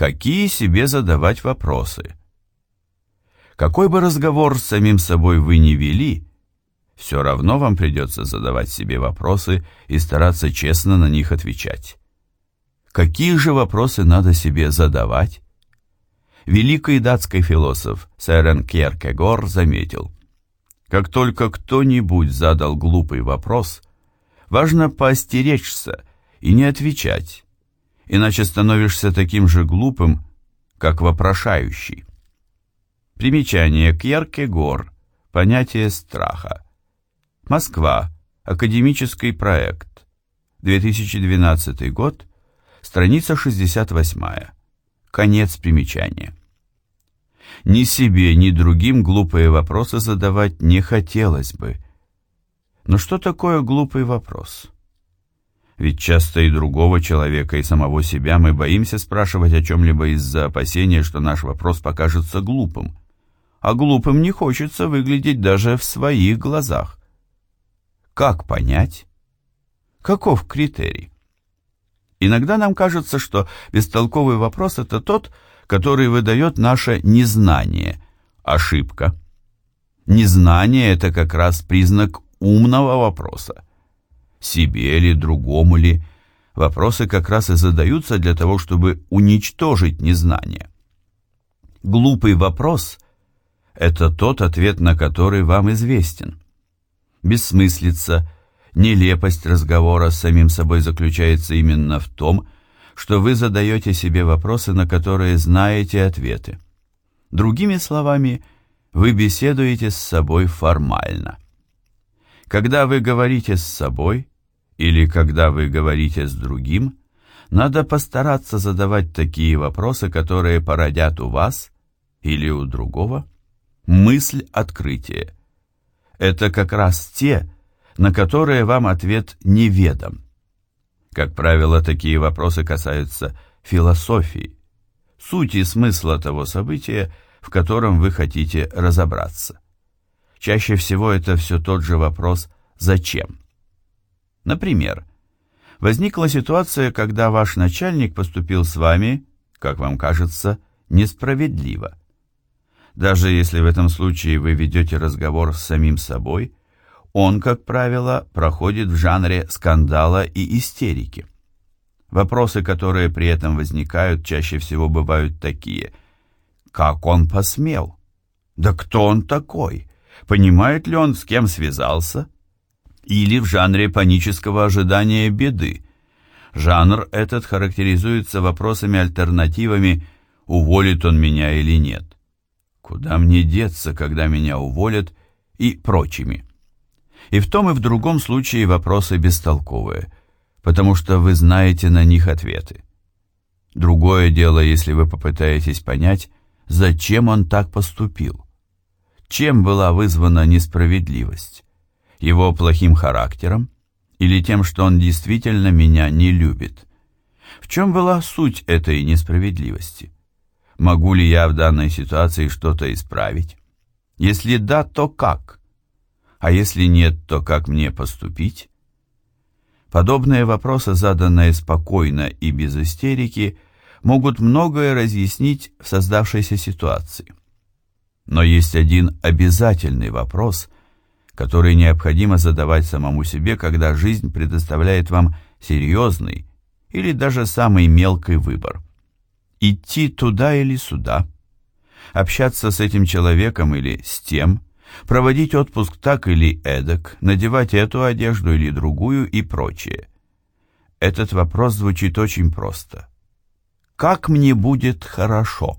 какие себе задавать вопросы. Какой бы разговор с самим собой вы ни вели, все равно вам придется задавать себе вопросы и стараться честно на них отвечать. Какие же вопросы надо себе задавать? Великий датский философ Сэрен Кьеркегор заметил, как только кто-нибудь задал глупый вопрос, важно поостеречься и не отвечать, иначе становишься таким же глупым, как вопрошающий. Примечание Кьеркегор. Понятие страха. Москва. Академический проект. 2012 год. Страница 68. Конец примечания. Ни себе, ни другим глупые вопросы задавать не хотелось бы. Но что такое глупый вопрос? Ведь часто и другого человека, и самого себя мы боимся спрашивать о чем-либо из-за опасения, что наш вопрос покажется глупым. А глупым не хочется выглядеть даже в своих глазах. Как понять? Каков критерий? Иногда нам кажется, что бестолковый вопрос – это тот, который выдает наше незнание. Ошибка. Незнание – это как раз признак умного вопроса. Себе ли, другому ли, вопросы как раз и задаются для того, чтобы уничтожить незнание. Глупый вопрос – это тот ответ, на который вам известен. Бессмыслица, нелепость разговора с самим собой заключается именно в том, что вы задаете себе вопросы, на которые знаете ответы. Другими словами, вы беседуете с собой формально. Когда вы говорите с собой или когда вы говорите с другим, надо постараться задавать такие вопросы, которые породят у вас или у другого мысль открытия. Это как раз те, на которые вам ответ неведом. Как правило, такие вопросы касаются философии, сути смысла того события, в котором вы хотите разобраться. Чаще всего это все тот же вопрос «зачем?». Например, возникла ситуация, когда ваш начальник поступил с вами, как вам кажется, несправедливо. Даже если в этом случае вы ведете разговор с самим собой – он, как правило, проходит в жанре скандала и истерики. Вопросы, которые при этом возникают, чаще всего бывают такие. Как он посмел? Да кто он такой? Понимает ли он, с кем связался? Или в жанре панического ожидания беды. Жанр этот характеризуется вопросами-альтернативами «уволит он меня или нет?», «куда мне деться, когда меня уволят?» и прочими. И в том и в другом случае вопросы бестолковые, потому что вы знаете на них ответы. Другое дело, если вы попытаетесь понять, зачем он так поступил. Чем была вызвана несправедливость? Его плохим характером или тем, что он действительно меня не любит? В чем была суть этой несправедливости? Могу ли я в данной ситуации что-то исправить? Если да, то как? А если нет, то как мне поступить? Подобные вопросы, заданные спокойно и без истерики, могут многое разъяснить в создавшейся ситуации. Но есть один обязательный вопрос, который необходимо задавать самому себе, когда жизнь предоставляет вам серьезный или даже самый мелкий выбор. Идти туда или сюда, общаться с этим человеком или с тем – проводить отпуск так или эдак, надевать эту одежду или другую и прочее. Этот вопрос звучит очень просто. Как мне будет хорошо?